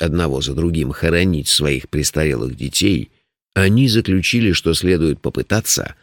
одного за другим хоронить своих престарелых детей, они заключили, что следует попытаться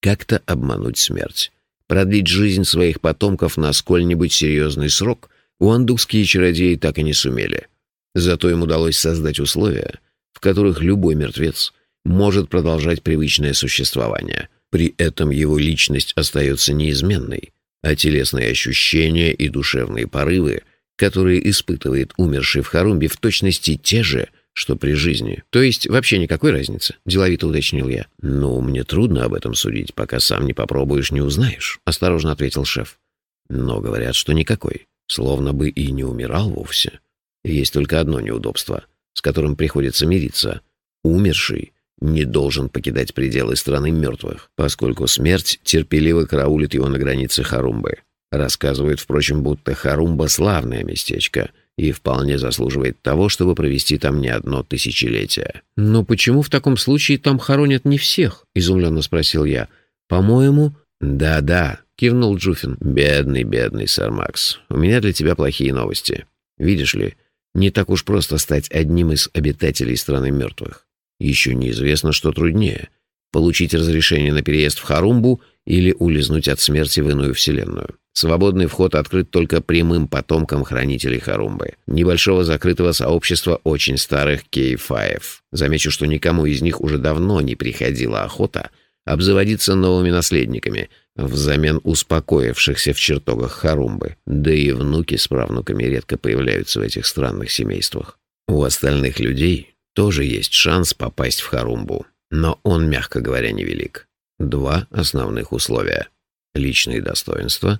как-то обмануть смерть. Продлить жизнь своих потомков на сколь-нибудь серьезный срок уандукские чародеи так и не сумели. Зато им удалось создать условия, в которых любой мертвец может продолжать привычное существование. При этом его личность остается неизменной, а телесные ощущения и душевные порывы, которые испытывает умерший в Харумбе, в точности те же, что при жизни. То есть вообще никакой разницы, деловито уточнил я. Ну, мне трудно об этом судить, пока сам не попробуешь, не узнаешь, осторожно ответил шеф. Но говорят, что никакой, словно бы и не умирал вовсе. Есть только одно неудобство, с которым приходится мириться. Умерший не должен покидать пределы страны мертвых, поскольку смерть терпеливо караулит его на границе Харумбы. Рассказывают, впрочем, будто Харумба — славное местечко и вполне заслуживает того, чтобы провести там не одно тысячелетие. «Но почему в таком случае там хоронят не всех?» — изумленно спросил я. «По-моему...» «Да-да», — кивнул Джуфин. «Бедный, бедный сэр Макс. У меня для тебя плохие новости. Видишь ли, не так уж просто стать одним из обитателей страны мертвых. Еще неизвестно, что труднее — получить разрешение на переезд в Харумбу или улизнуть от смерти в иную вселенную. Свободный вход открыт только прямым потомкам хранителей Харумбы, небольшого закрытого сообщества очень старых кейфаев. Замечу, что никому из них уже давно не приходила охота обзаводиться новыми наследниками, взамен успокоившихся в чертогах Харумбы. Да и внуки с правнуками редко появляются в этих странных семействах. У остальных людей тоже есть шанс попасть в Харумбу, но он, мягко говоря, невелик. Два основных условия — личные достоинства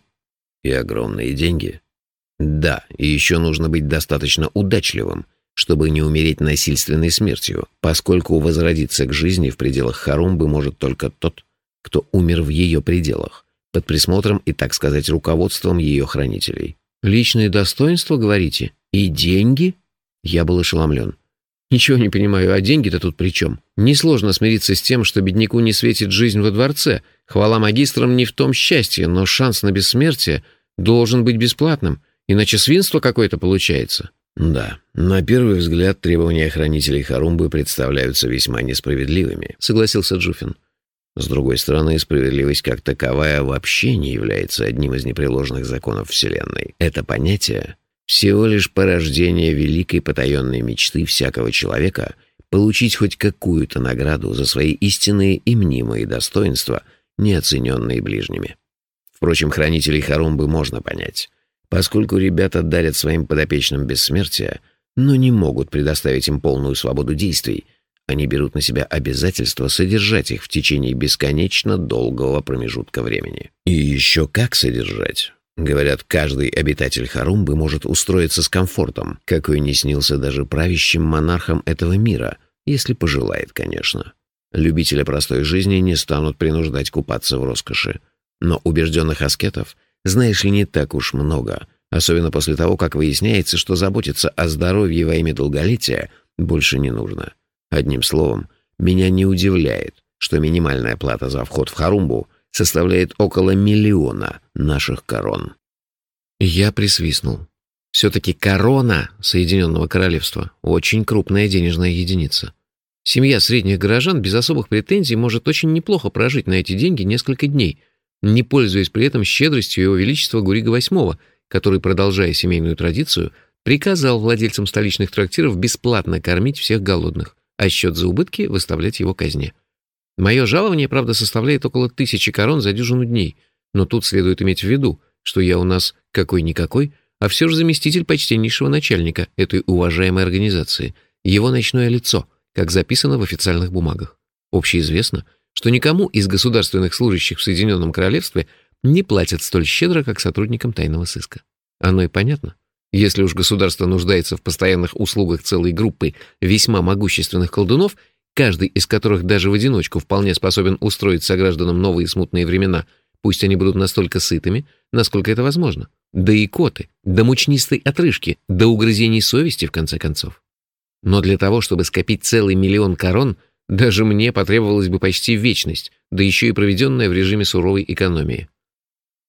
и огромные деньги. Да, и еще нужно быть достаточно удачливым, чтобы не умереть насильственной смертью, поскольку возродиться к жизни в пределах Харумбы может только тот, кто умер в ее пределах, под присмотром и, так сказать, руководством ее хранителей. «Личные достоинства, говорите? И деньги?» Я был ошеломлен. «Ничего не понимаю, а деньги-то тут при чем? Несложно смириться с тем, что бедняку не светит жизнь во дворце. Хвала магистрам не в том счастье, но шанс на бессмертие должен быть бесплатным, иначе свинство какое-то получается». «Да, на первый взгляд требования хранителей Харумбы представляются весьма несправедливыми», — согласился Джуфин. С другой стороны, справедливость как таковая вообще не является одним из непреложных законов Вселенной. Это понятие — всего лишь порождение великой потаенной мечты всякого человека получить хоть какую-то награду за свои истинные и мнимые достоинства, неоцененные ближними. Впрочем, хранителей Харумбы можно понять, поскольку ребята дарят своим подопечным бессмертие, но не могут предоставить им полную свободу действий — они берут на себя обязательство содержать их в течение бесконечно долгого промежутка времени. И еще как содержать. Говорят, каждый обитатель Харумбы может устроиться с комфортом, какой не снился даже правящим монархам этого мира, если пожелает, конечно. Любители простой жизни не станут принуждать купаться в роскоши. Но убежденных аскетов, знаешь ли, не так уж много, особенно после того, как выясняется, что заботиться о здоровье во имя долголетия больше не нужно. Одним словом, меня не удивляет, что минимальная плата за вход в Харумбу составляет около миллиона наших корон. Я присвистнул. Все-таки корона Соединенного Королевства — очень крупная денежная единица. Семья средних горожан без особых претензий может очень неплохо прожить на эти деньги несколько дней, не пользуясь при этом щедростью Его Величества Гурига VIII, который, продолжая семейную традицию, приказал владельцам столичных трактиров бесплатно кормить всех голодных а счет за убытки выставлять его казне. Мое жалование, правда, составляет около тысячи корон за дюжину дней, но тут следует иметь в виду, что я у нас какой-никакой, а все же заместитель почтеннейшего начальника этой уважаемой организации, его ночное лицо, как записано в официальных бумагах. Общеизвестно, что никому из государственных служащих в Соединенном Королевстве не платят столь щедро, как сотрудникам тайного сыска. Оно и понятно. Если уж государство нуждается в постоянных услугах целой группы весьма могущественных колдунов, каждый из которых даже в одиночку вполне способен устроить согражданам новые смутные времена, пусть они будут настолько сытыми, насколько это возможно. Да и коты, до мучнистой отрыжки, до угрызений совести, в конце концов. Но для того, чтобы скопить целый миллион корон, даже мне потребовалась бы почти вечность, да еще и проведенная в режиме суровой экономии.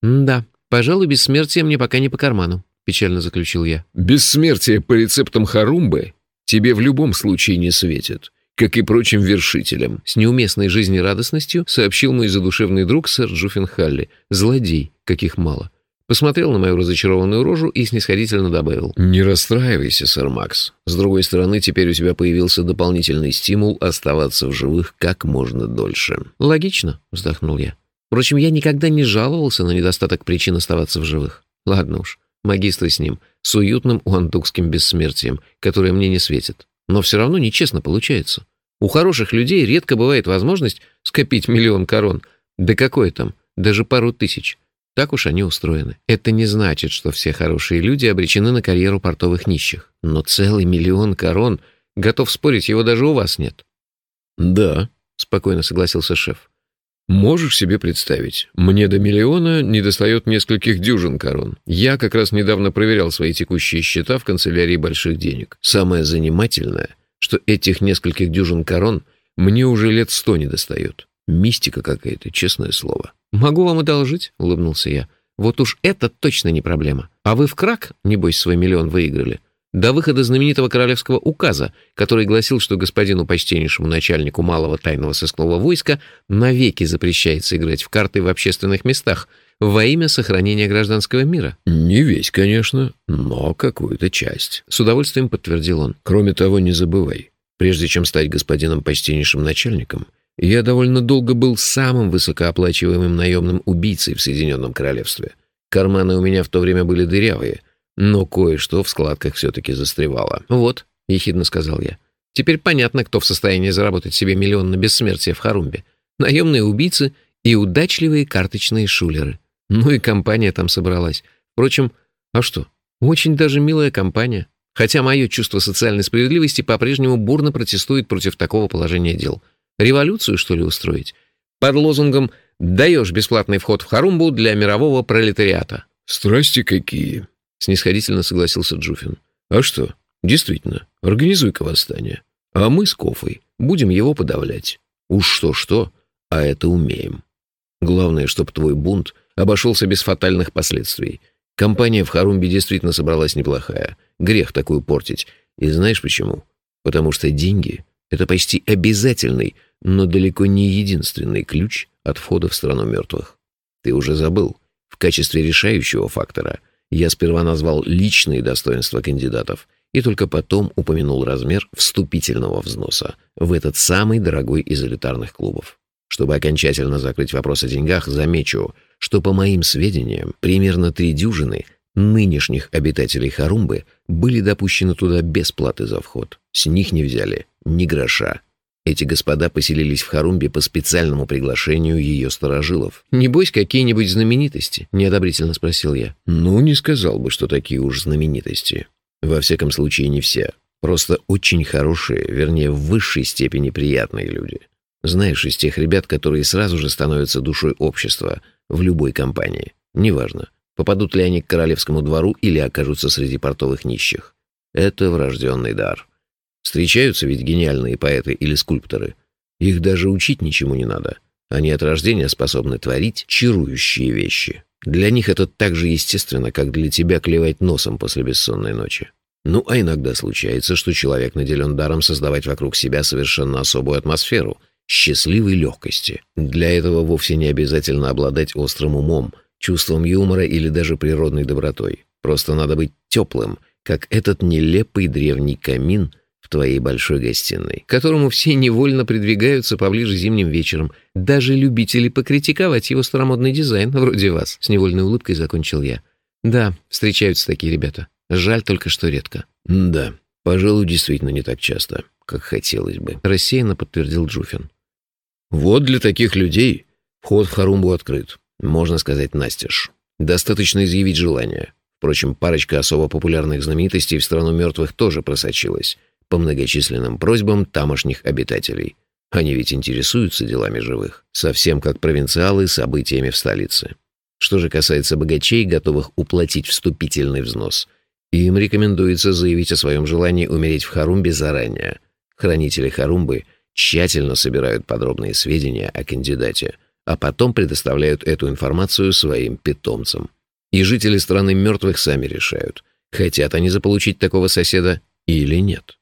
Да, пожалуй, бессмертие мне пока не по карману. — печально заключил я. «Бессмертие по рецептам Харумбы тебе в любом случае не светит, как и прочим вершителям», с неуместной жизнерадостностью сообщил мой задушевный друг сэр Джуффин Халли. Злодей, каких мало. Посмотрел на мою разочарованную рожу и снисходительно добавил. «Не расстраивайся, сэр Макс. С другой стороны, теперь у тебя появился дополнительный стимул оставаться в живых как можно дольше». «Логично», — вздохнул я. Впрочем, я никогда не жаловался на недостаток причин оставаться в живых. Ладно уж, магистры с ним, с уютным уандукским бессмертием, которое мне не светит. Но все равно нечестно получается. У хороших людей редко бывает возможность скопить миллион корон. Да какое там, даже пару тысяч. Так уж они устроены. Это не значит, что все хорошие люди обречены на карьеру портовых нищих. Но целый миллион корон, готов спорить, его даже у вас нет. «Да», — спокойно согласился шеф. «Можешь себе представить, мне до миллиона недостает нескольких дюжин корон. Я как раз недавно проверял свои текущие счета в канцелярии больших денег. Самое занимательное, что этих нескольких дюжин корон мне уже лет сто не достает. Мистика какая-то, честное слово». «Могу вам одолжить», — улыбнулся я. «Вот уж это точно не проблема. А вы в крак, небось, свой миллион выиграли?» До выхода знаменитого королевского указа, который гласил, что господину почтеннейшему начальнику малого тайного сыскного войска навеки запрещается играть в карты в общественных местах во имя сохранения гражданского мира. «Не весь, конечно, но какую-то часть», — с удовольствием подтвердил он. «Кроме того, не забывай, прежде чем стать господином почтеннейшим начальником, я довольно долго был самым высокооплачиваемым наемным убийцей в Соединенном Королевстве. Карманы у меня в то время были дырявые, но кое-что в складках все-таки застревало. «Вот», — ехидно сказал я, — «теперь понятно, кто в состоянии заработать себе миллион на бессмертие в Харумбе. Наемные убийцы и удачливые карточные шулеры. Ну и компания там собралась. Впрочем, а что, очень даже милая компания. Хотя мое чувство социальной справедливости по-прежнему бурно протестует против такого положения дел — Революцию, что ли, устроить? Под лозунгом «даешь бесплатный вход в Харумбу для мирового пролетариата». «Страсти какие!» — снисходительно согласился Джуфин. «А что, действительно, организуй-ка восстание. А мы с Кофой будем его подавлять. Уж что-что, а это умеем. Главное, чтобы твой бунт обошелся без фатальных последствий. Компания в Харумбе действительно собралась неплохая. Грех такую портить. И знаешь почему? Потому что деньги это почти обязательный, но далеко не единственный ключ от входа в страну мертвых. Ты уже забыл. В качестве решающего фактора я сперва назвал личные достоинства кандидатов и только потом упомянул размер вступительного взноса в этот самый дорогой из элитарных клубов. Чтобы окончательно закрыть вопрос о деньгах, замечу, что, по моим сведениям, примерно три дюжины нынешних обитателей Харумбы были допущены туда без платы за вход. С них не взяли ни гроша. Эти господа поселились в Харумбе по специальному приглашению ее сторожилов. «Небось, какие-нибудь знаменитости?» — неодобрительно спросил я. «Ну, не сказал бы, что такие уж знаменитости. Во всяком случае, не все. Просто очень хорошие, вернее, в высшей степени приятные люди. Знаешь, из тех ребят, которые сразу же становятся душой общества в любой компании. Неважно, попадут ли они к королевскому двору или окажутся среди портовых нищих. Это врожденный дар». Встречаются ведь гениальные поэты или скульпторы. Их даже учить ничему не надо. Они от рождения способны творить чарующие вещи. Для них это так же естественно, как для тебя клевать носом после бессонной ночи. Ну, а иногда случается, что человек наделен даром создавать вокруг себя совершенно особую атмосферу, счастливой легкости. Для этого вовсе не обязательно обладать острым умом, чувством юмора или даже природной добротой. Просто надо быть теплым, как этот нелепый древний камин — твоей большой гостиной, к которому все невольно придвигаются поближе зимним вечером. Даже любители покритиковать его старомодный дизайн, вроде вас, с невольной улыбкой закончил я. Да, встречаются такие ребята. Жаль только, что редко. Да, пожалуй, действительно не так часто, как хотелось бы. Рассеянно подтвердил Джуфин. Вот для таких людей вход в Харумбу открыт. Можно сказать, настежь. Достаточно изъявить желание. Впрочем, парочка особо популярных знаменитостей в страну мертвых тоже просочилась по многочисленным просьбам тамошних обитателей. Они ведь интересуются делами живых, совсем как провинциалы событиями в столице. Что же касается богачей, готовых уплатить вступительный взнос, им рекомендуется заявить о своем желании умереть в Харумбе заранее. Хранители Харумбы тщательно собирают подробные сведения о кандидате, а потом предоставляют эту информацию своим питомцам. И жители страны мертвых сами решают, хотят они заполучить такого соседа или нет.